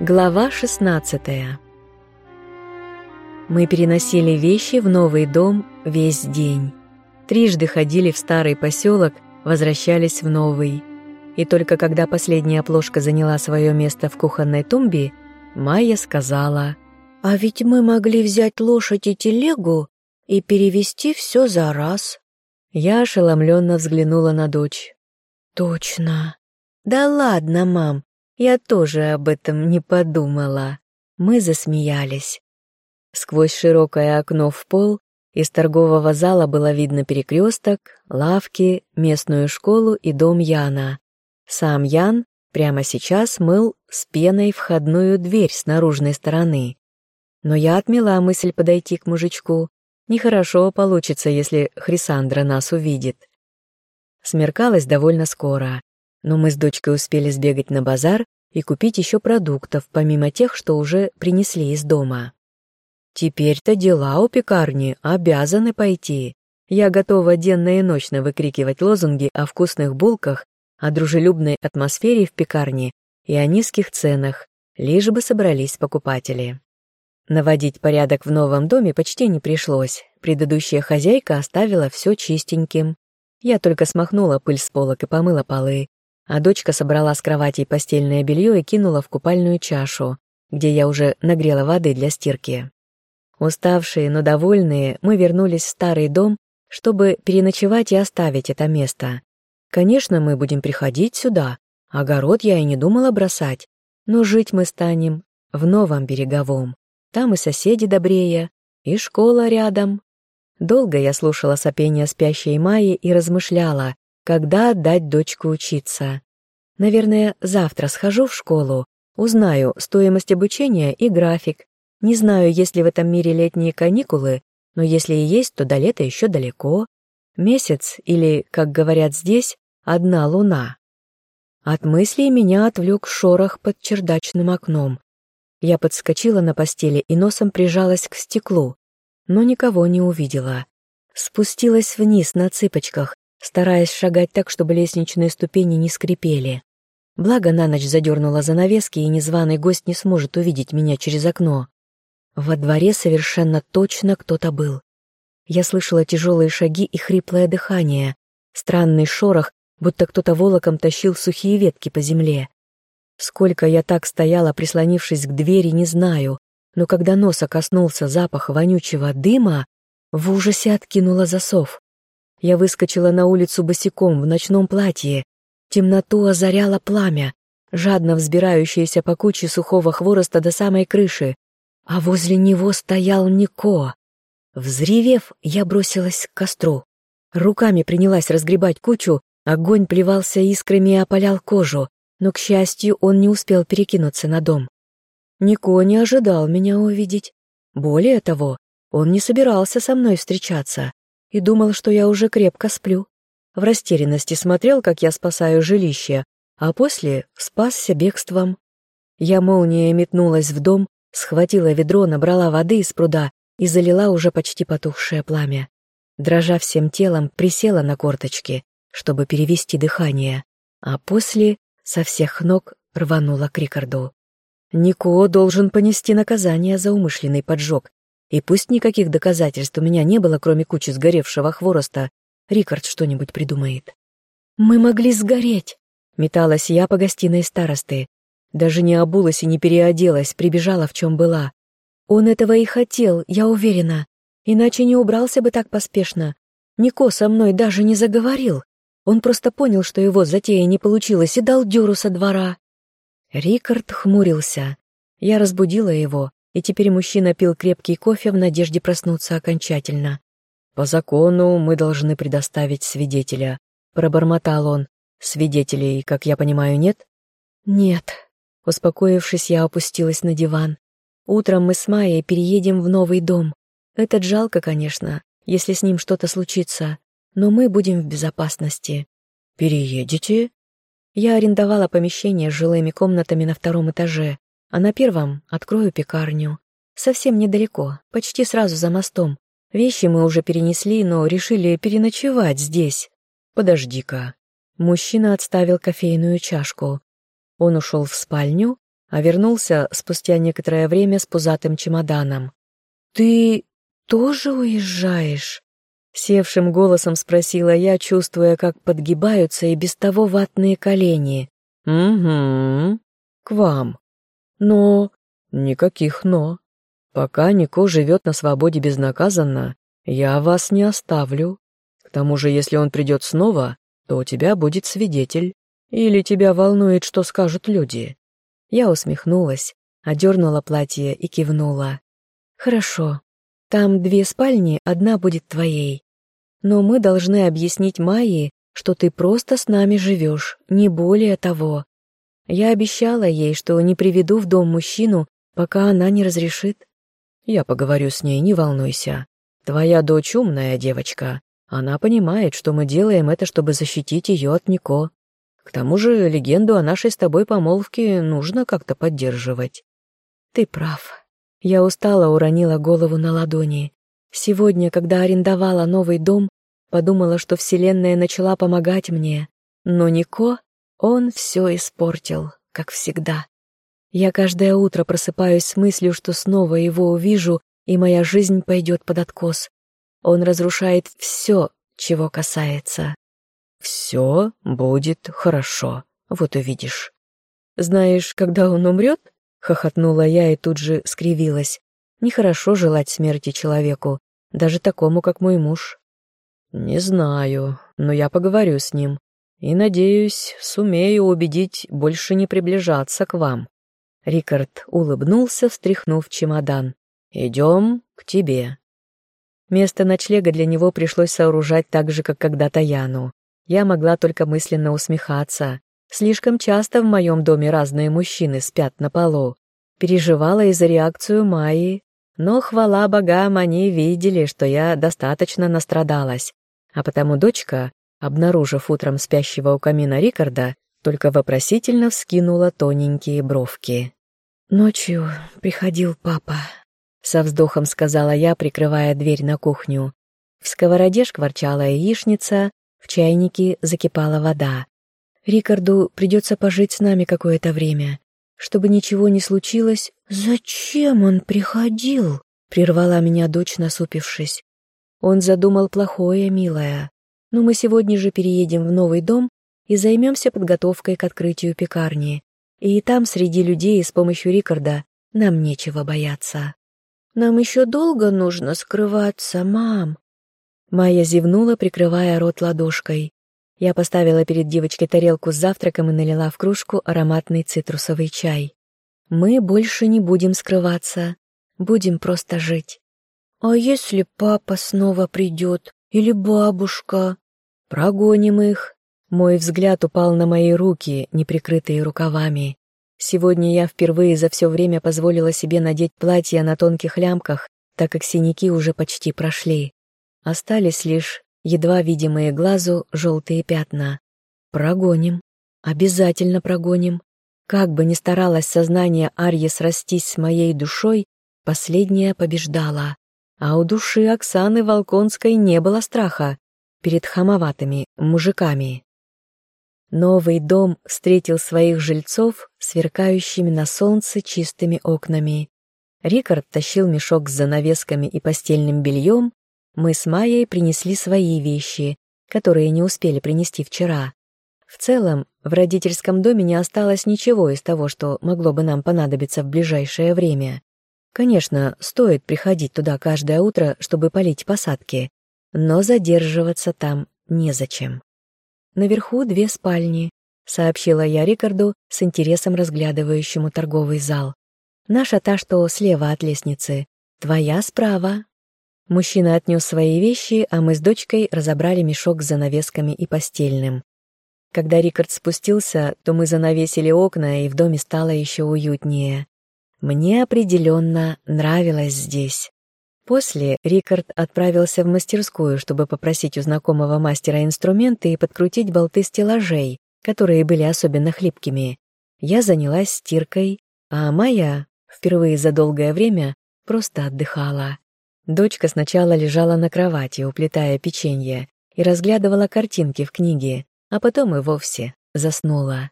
Глава 16 Мы переносили вещи в новый дом весь день. Трижды ходили в старый поселок, возвращались в новый. И только когда последняя плошка заняла свое место в кухонной тумбе, Майя сказала, «А ведь мы могли взять лошадь и телегу и перевести все за раз». Я ошеломленно взглянула на дочь. «Точно». «Да ладно, мам, я тоже об этом не подумала. Мы засмеялись. Сквозь широкое окно в пол из торгового зала было видно перекресток, лавки, местную школу и дом Яна. Сам Ян прямо сейчас мыл с пеной входную дверь с наружной стороны. Но я отмела мысль подойти к мужичку. Нехорошо получится, если Хрисандра нас увидит. Смеркалось довольно скоро но мы с дочкой успели сбегать на базар и купить еще продуктов, помимо тех, что уже принесли из дома. Теперь-то дела у пекарни обязаны пойти. Я готова денно и ночно выкрикивать лозунги о вкусных булках, о дружелюбной атмосфере в пекарне и о низких ценах, лишь бы собрались покупатели. Наводить порядок в новом доме почти не пришлось. Предыдущая хозяйка оставила все чистеньким. Я только смахнула пыль с полок и помыла полы, а дочка собрала с кровати постельное белье и кинула в купальную чашу, где я уже нагрела воды для стирки. Уставшие, но довольные, мы вернулись в старый дом, чтобы переночевать и оставить это место. Конечно, мы будем приходить сюда, огород я и не думала бросать, но жить мы станем в новом береговом. Там и соседи добрее, и школа рядом. Долго я слушала сопение спящей Майи и размышляла, когда отдать дочку учиться. Наверное, завтра схожу в школу, узнаю стоимость обучения и график. Не знаю, есть ли в этом мире летние каникулы, но если и есть, то до лета еще далеко. Месяц или, как говорят здесь, одна луна. От мыслей меня отвлек шорох под чердачным окном. Я подскочила на постели и носом прижалась к стеклу, но никого не увидела. Спустилась вниз на цыпочках, стараясь шагать так, чтобы лестничные ступени не скрипели. Благо на ночь задернула занавески, и незваный гость не сможет увидеть меня через окно. Во дворе совершенно точно кто-то был. Я слышала тяжелые шаги и хриплое дыхание, странный шорох, будто кто-то волоком тащил сухие ветки по земле. Сколько я так стояла, прислонившись к двери, не знаю, но когда носа коснулся запах вонючего дыма, в ужасе откинула засов. Я выскочила на улицу босиком в ночном платье, Темноту озаряло пламя, жадно взбирающееся по куче сухого хвороста до самой крыши, а возле него стоял Нико. Взревев, я бросилась к костру. Руками принялась разгребать кучу, огонь плевался искрами и опалял кожу, но, к счастью, он не успел перекинуться на дом. Нико не ожидал меня увидеть. Более того, он не собирался со мной встречаться и думал, что я уже крепко сплю в растерянности смотрел, как я спасаю жилище, а после спасся бегством. Я молнией метнулась в дом, схватила ведро, набрала воды из пруда и залила уже почти потухшее пламя. Дрожа всем телом, присела на корточки, чтобы перевести дыхание, а после со всех ног рванула к Рикарду. Нико должен понести наказание за умышленный поджог, и пусть никаких доказательств у меня не было, кроме кучи сгоревшего хвороста, Рикард что-нибудь придумает. «Мы могли сгореть!» Металась я по гостиной старосты. Даже не обулась и не переоделась, прибежала в чем была. Он этого и хотел, я уверена. Иначе не убрался бы так поспешно. Нико со мной даже не заговорил. Он просто понял, что его затея не получилась, и дал дёру со двора. Рикард хмурился. Я разбудила его, и теперь мужчина пил крепкий кофе в надежде проснуться окончательно. «По закону мы должны предоставить свидетеля», — пробормотал он. «Свидетелей, как я понимаю, нет?» «Нет». Успокоившись, я опустилась на диван. «Утром мы с Майей переедем в новый дом. Этот жалко, конечно, если с ним что-то случится, но мы будем в безопасности». «Переедете?» Я арендовала помещение с жилыми комнатами на втором этаже, а на первом открою пекарню. Совсем недалеко, почти сразу за мостом, Вещи мы уже перенесли, но решили переночевать здесь. Подожди-ка. Мужчина отставил кофейную чашку. Он ушел в спальню, а вернулся спустя некоторое время с пузатым чемоданом. «Ты тоже уезжаешь?» Севшим голосом спросила я, чувствуя, как подгибаются и без того ватные колени. «Угу. К вам. Но...» «Никаких «но». Пока Нико живет на свободе безнаказанно, я вас не оставлю. К тому же, если он придет снова, то у тебя будет свидетель. Или тебя волнует, что скажут люди?» Я усмехнулась, одернула платье и кивнула. «Хорошо. Там две спальни, одна будет твоей. Но мы должны объяснить Майе, что ты просто с нами живешь, не более того. Я обещала ей, что не приведу в дом мужчину, пока она не разрешит. Я поговорю с ней, не волнуйся. Твоя дочь умная девочка. Она понимает, что мы делаем это, чтобы защитить ее от Нико. К тому же легенду о нашей с тобой помолвке нужно как-то поддерживать. Ты прав. Я устало уронила голову на ладони. Сегодня, когда арендовала новый дом, подумала, что Вселенная начала помогать мне. Но Нико, он все испортил, как всегда. Я каждое утро просыпаюсь с мыслью, что снова его увижу, и моя жизнь пойдет под откос. Он разрушает все, чего касается. Все будет хорошо, вот увидишь. Знаешь, когда он умрет? Хохотнула я и тут же скривилась. Нехорошо желать смерти человеку, даже такому, как мой муж. Не знаю, но я поговорю с ним. И, надеюсь, сумею убедить больше не приближаться к вам. Рикард улыбнулся, встряхнув чемодан. «Идем к тебе». Место ночлега для него пришлось сооружать так же, как когда-то Яну. Я могла только мысленно усмехаться. Слишком часто в моем доме разные мужчины спят на полу. Переживала из-за реакцию Майи, но, хвала богам, они видели, что я достаточно настрадалась. А потому дочка, обнаружив утром спящего у камина Рикарда, только вопросительно вскинула тоненькие бровки. «Ночью приходил папа», со вздохом сказала я, прикрывая дверь на кухню. В сковороде шкварчала яичница, в чайнике закипала вода. Рикарду придется пожить с нами какое-то время. Чтобы ничего не случилось... «Зачем он приходил?» — прервала меня дочь, насупившись. «Он задумал плохое, милая. Но мы сегодня же переедем в новый дом и займемся подготовкой к открытию пекарни. И там, среди людей, с помощью Рикарда, нам нечего бояться». Нам еще долго нужно скрываться, мам?» Майя зевнула, прикрывая рот ладошкой. Я поставила перед девочкой тарелку с завтраком и налила в кружку ароматный цитрусовый чай. «Мы больше не будем скрываться. Будем просто жить». «А если папа снова придет? Или бабушка?» «Прогоним их». Мой взгляд упал на мои руки, неприкрытые рукавами. Сегодня я впервые за все время позволила себе надеть платье на тонких лямках, так как синяки уже почти прошли. Остались лишь едва видимые глазу желтые пятна. Прогоним. Обязательно прогоним. Как бы ни старалось сознание Арьи срастись с моей душой, последняя побеждала. А у души Оксаны Волконской не было страха перед хамоватыми мужиками. Новый дом встретил своих жильцов сверкающими на солнце чистыми окнами. Рикард тащил мешок с занавесками и постельным бельем, мы с Майей принесли свои вещи, которые не успели принести вчера. В целом, в родительском доме не осталось ничего из того, что могло бы нам понадобиться в ближайшее время. Конечно, стоит приходить туда каждое утро, чтобы полить посадки, но задерживаться там незачем. Наверху две спальни», — сообщила я Рикарду с интересом разглядывающему торговый зал. «Наша та, что слева от лестницы. Твоя справа». Мужчина отнес свои вещи, а мы с дочкой разобрали мешок с занавесками и постельным. Когда Рикард спустился, то мы занавесили окна, и в доме стало еще уютнее. Мне определенно нравилось здесь. После Рикард отправился в мастерскую, чтобы попросить у знакомого мастера инструменты и подкрутить болты стеллажей, которые были особенно хлипкими. Я занялась стиркой, а Майя, впервые за долгое время, просто отдыхала. Дочка сначала лежала на кровати, уплетая печенье, и разглядывала картинки в книге, а потом и вовсе заснула.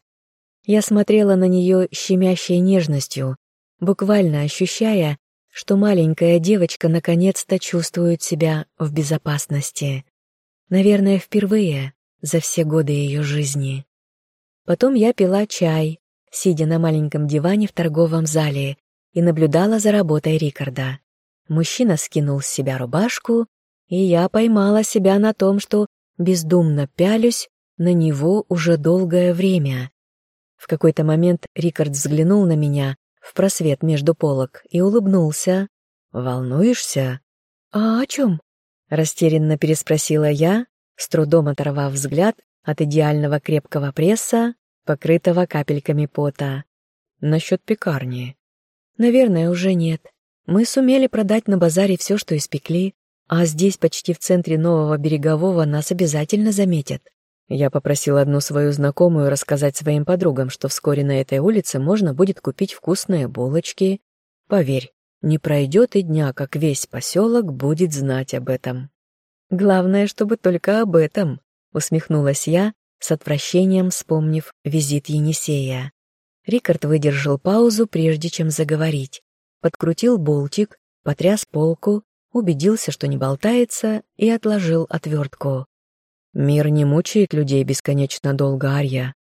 Я смотрела на нее щемящей нежностью, буквально ощущая, что маленькая девочка наконец-то чувствует себя в безопасности. Наверное, впервые за все годы ее жизни. Потом я пила чай, сидя на маленьком диване в торговом зале, и наблюдала за работой Рикарда. Мужчина скинул с себя рубашку, и я поймала себя на том, что бездумно пялюсь на него уже долгое время. В какой-то момент Рикард взглянул на меня в просвет между полок и улыбнулся. «Волнуешься?» «А о чем?» — растерянно переспросила я, с трудом оторвав взгляд от идеального крепкого пресса, покрытого капельками пота. «Насчет пекарни». «Наверное, уже нет. Мы сумели продать на базаре все, что испекли, а здесь, почти в центре нового берегового, нас обязательно заметят. Я попросил одну свою знакомую рассказать своим подругам, что вскоре на этой улице можно будет купить вкусные булочки. Поверь, не пройдет и дня, как весь поселок будет знать об этом. Главное, чтобы только об этом, усмехнулась я, с отвращением вспомнив визит Енисея. Рикард выдержал паузу, прежде чем заговорить. Подкрутил болтик, потряс полку, убедился, что не болтается, и отложил отвертку. Мир не мучает людей бесконечно долго, Арья.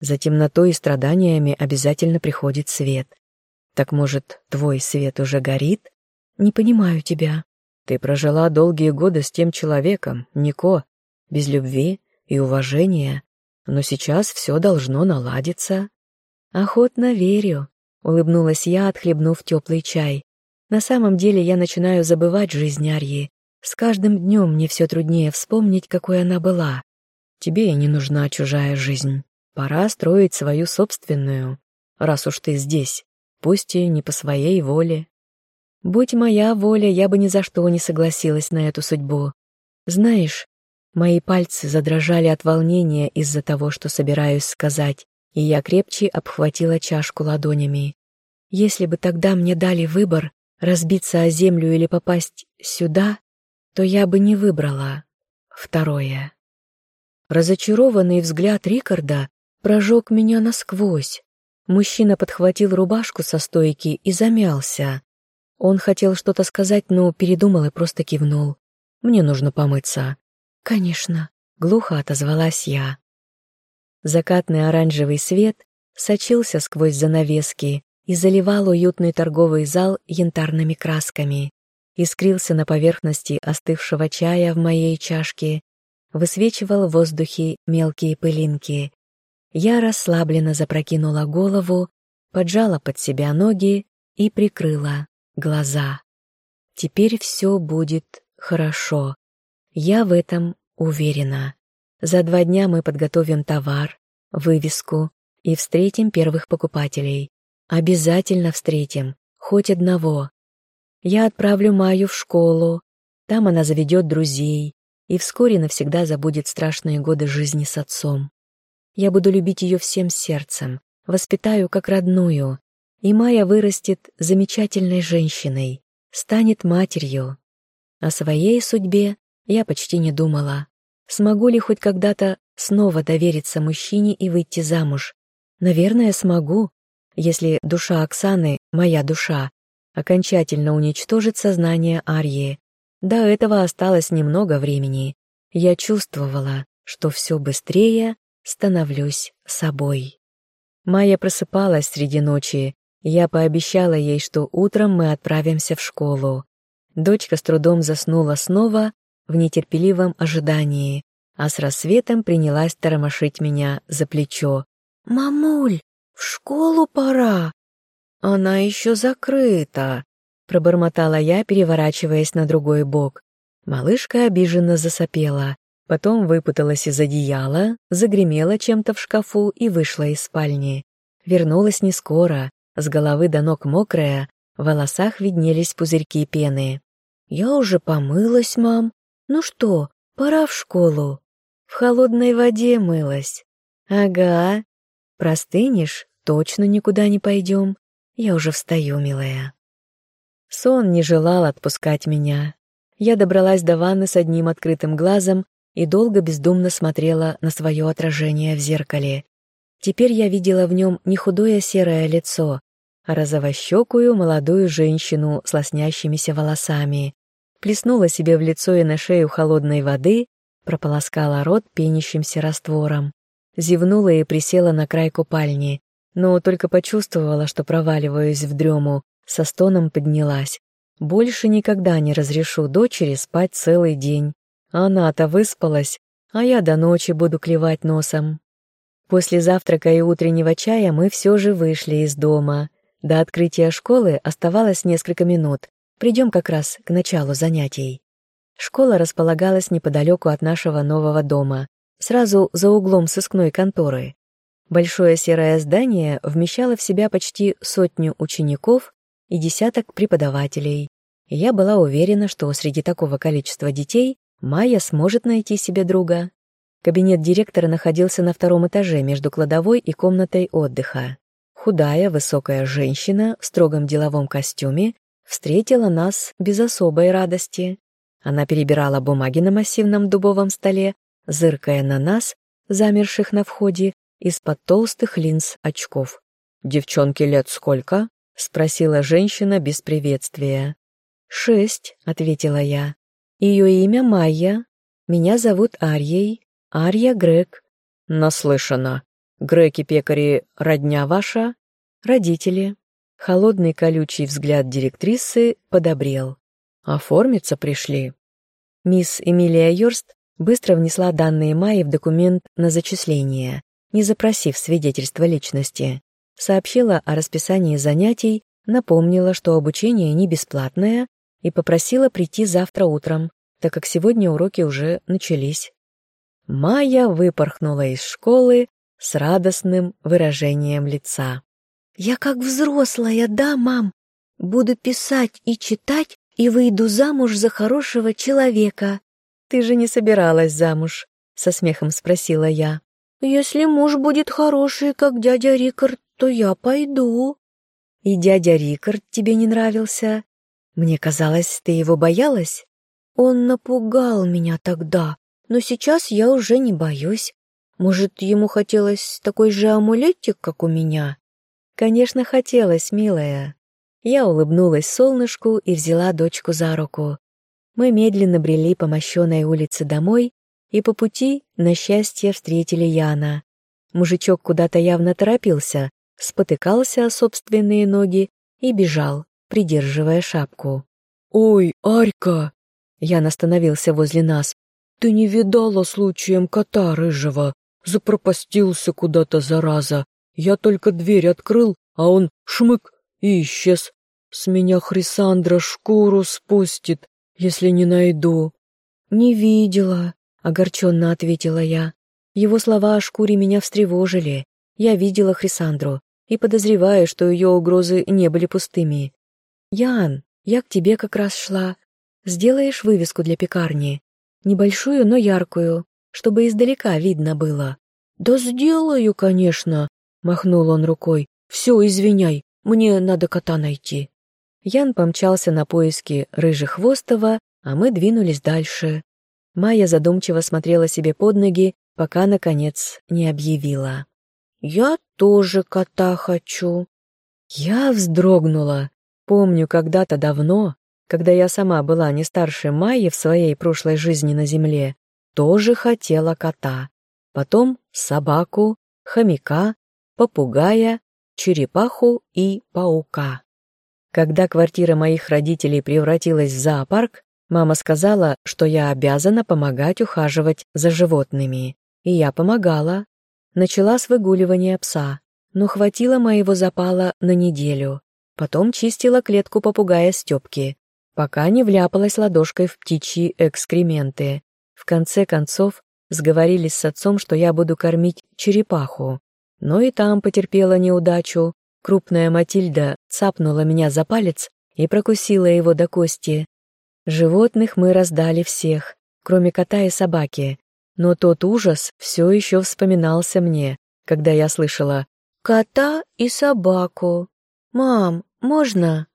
За темнотой и страданиями обязательно приходит свет. Так, может, твой свет уже горит? Не понимаю тебя. Ты прожила долгие годы с тем человеком, Нико, без любви и уважения, но сейчас все должно наладиться. Охотно верю, улыбнулась я, отхлебнув теплый чай. На самом деле я начинаю забывать жизнь Арьи, с каждым днем мне все труднее вспомнить, какой она была. Тебе и не нужна чужая жизнь. Пора строить свою собственную, раз уж ты здесь, пусть и не по своей воле. Будь моя воля, я бы ни за что не согласилась на эту судьбу. Знаешь, мои пальцы задрожали от волнения из-за того, что собираюсь сказать, и я крепче обхватила чашку ладонями. Если бы тогда мне дали выбор, разбиться о землю или попасть сюда, то я бы не выбрала второе. Разочарованный взгляд Рикарда прожег меня насквозь. Мужчина подхватил рубашку со стойки и замялся. Он хотел что-то сказать, но передумал и просто кивнул. «Мне нужно помыться». «Конечно», — глухо отозвалась я. Закатный оранжевый свет сочился сквозь занавески и заливал уютный торговый зал янтарными красками искрился на поверхности остывшего чая в моей чашке, высвечивал в воздухе мелкие пылинки. Я расслабленно запрокинула голову, поджала под себя ноги и прикрыла глаза. Теперь все будет хорошо. Я в этом уверена. За два дня мы подготовим товар, вывеску и встретим первых покупателей. Обязательно встретим, хоть одного. Я отправлю Майю в школу, там она заведет друзей и вскоре навсегда забудет страшные годы жизни с отцом. Я буду любить ее всем сердцем, воспитаю как родную, и Майя вырастет замечательной женщиной, станет матерью. О своей судьбе я почти не думала. Смогу ли хоть когда-то снова довериться мужчине и выйти замуж? Наверное, смогу, если душа Оксаны — моя душа, окончательно уничтожит сознание Арьи. До этого осталось немного времени. Я чувствовала, что все быстрее становлюсь собой. Майя просыпалась среди ночи. Я пообещала ей, что утром мы отправимся в школу. Дочка с трудом заснула снова в нетерпеливом ожидании, а с рассветом принялась тормошить меня за плечо. «Мамуль, в школу пора!» «Она еще закрыта», — пробормотала я, переворачиваясь на другой бок. Малышка обиженно засопела, потом выпуталась из одеяла, загремела чем-то в шкафу и вышла из спальни. Вернулась не скоро, с головы до ног мокрая, в волосах виднелись пузырьки пены. «Я уже помылась, мам. Ну что, пора в школу?» «В холодной воде мылась». «Ага. Простынешь, точно никуда не пойдем. Я уже встаю, милая. Сон не желал отпускать меня. Я добралась до ванны с одним открытым глазом и долго бездумно смотрела на свое отражение в зеркале. Теперь я видела в нем не худое серое лицо, а розовощекую молодую женщину с лоснящимися волосами. Плеснула себе в лицо и на шею холодной воды, прополоскала рот пенящимся раствором. Зевнула и присела на край купальни, но только почувствовала, что проваливаюсь в дрему, со стоном поднялась. Больше никогда не разрешу дочери спать целый день. Она-то выспалась, а я до ночи буду клевать носом. После завтрака и утреннего чая мы все же вышли из дома. До открытия школы оставалось несколько минут. Придем как раз к началу занятий. Школа располагалась неподалеку от нашего нового дома, сразу за углом сыскной конторы. Большое серое здание вмещало в себя почти сотню учеников и десяток преподавателей. И я была уверена, что среди такого количества детей Майя сможет найти себе друга. Кабинет директора находился на втором этаже между кладовой и комнатой отдыха. Худая, высокая женщина в строгом деловом костюме встретила нас без особой радости. Она перебирала бумаги на массивном дубовом столе, зыркая на нас, замерших на входе, из-под толстых линз очков. «Девчонке лет сколько?» — спросила женщина без приветствия. «Шесть», — ответила я. «Ее имя Майя. Меня зовут Арьей. Арья Грег». «Наслышана. Греки-пекари родня ваша?» «Родители». Холодный колючий взгляд директрисы подобрел. «Оформиться пришли». Мисс Эмилия Йорст быстро внесла данные Майи в документ на зачисление, не запросив свидетельства личности. Сообщила о расписании занятий, напомнила, что обучение не бесплатное, и попросила прийти завтра утром, так как сегодня уроки уже начались. Майя выпорхнула из школы с радостным выражением лица. «Я как взрослая, да, мам? Буду писать и читать, и выйду замуж за хорошего человека». «Ты же не собиралась замуж?» — со смехом спросила я. «Если муж будет хороший, как дядя Рикард, то я пойду». «И дядя Рикард тебе не нравился? Мне казалось, ты его боялась?» «Он напугал меня тогда, но сейчас я уже не боюсь. Может, ему хотелось такой же амулетик, как у меня?» «Конечно, хотелось, милая». Я улыбнулась солнышку и взяла дочку за руку. Мы медленно брели по мощенной улице домой и по пути, на счастье, встретили Яна. Мужичок куда-то явно торопился, спотыкался о собственные ноги и бежал, придерживая шапку. «Ой, Арька!» Ян остановился возле нас. «Ты не видала случаем кота рыжего? Запропастился куда-то, зараза. Я только дверь открыл, а он шмык и исчез. С меня Хрисандра шкуру спустит, если не найду». «Не видела», — огорченно ответила я. Его слова о шкуре меня встревожили. Я видела Хрисандру и подозреваю, что ее угрозы не были пустыми. «Ян, я к тебе как раз шла. Сделаешь вывеску для пекарни? Небольшую, но яркую, чтобы издалека видно было». «Да сделаю, конечно», Махнул он рукой. «Все, извиняй, мне надо кота найти». Ян помчался на поиски Рыжехвостова, а мы двинулись дальше. Майя задумчиво смотрела себе под ноги, пока, наконец, не объявила. «Я тоже кота хочу». Я вздрогнула. Помню, когда-то давно, когда я сама была не старше Майи в своей прошлой жизни на земле, тоже хотела кота. Потом собаку, хомяка, попугая, черепаху и паука. Когда квартира моих родителей превратилась в зоопарк, мама сказала, что я обязана помогать ухаживать за животными. И я помогала. Начала с выгуливания пса, но хватило моего запала на неделю. Потом чистила клетку попугая Стёпки, пока не вляпалась ладошкой в птичьи экскременты. В конце концов, сговорились с отцом, что я буду кормить черепаху, но и там потерпела неудачу. Крупная Матильда цапнула меня за палец и прокусила его до кости. Животных мы раздали всех, кроме кота и собаки. Но тот ужас все еще вспоминался мне, когда я слышала «кота и собаку». «Мам, можно?»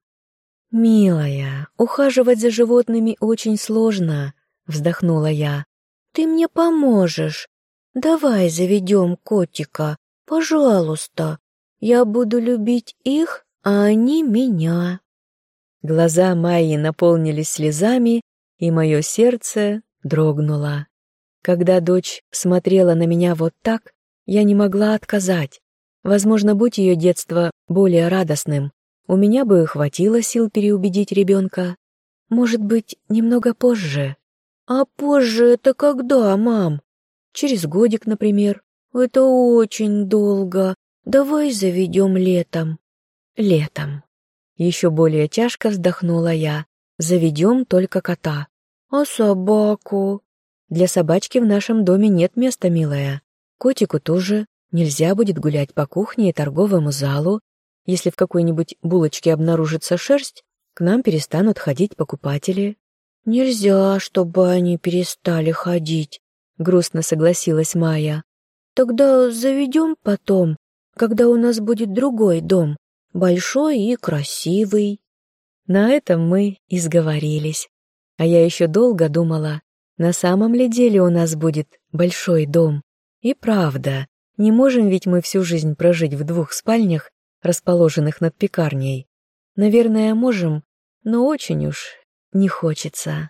«Милая, ухаживать за животными очень сложно», — вздохнула я. «Ты мне поможешь. Давай заведем котика, Пожалуйста, я буду любить их, а они меня». Глаза Майи наполнились слезами, и мое сердце дрогнуло. Когда дочь смотрела на меня вот так, я не могла отказать. Возможно, будь ее детство более радостным, у меня бы хватило сил переубедить ребенка. Может быть, немного позже. А позже это когда, мам? Через годик, например. Это очень долго. Давай заведем летом. Летом. Еще более тяжко вздохнула я. Заведем только кота. А собаку? Для собачки в нашем доме нет места, милая. Котику тоже нельзя будет гулять по кухне и торговому залу. Если в какой-нибудь булочке обнаружится шерсть, к нам перестанут ходить покупатели. Нельзя, чтобы они перестали ходить, грустно согласилась Майя. Тогда заведем потом, когда у нас будет другой дом, большой и красивый. На этом мы и сговорились. А я еще долго думала, на самом ли деле у нас будет большой дом. И правда, не можем ведь мы всю жизнь прожить в двух спальнях, расположенных над пекарней. Наверное, можем, но очень уж не хочется.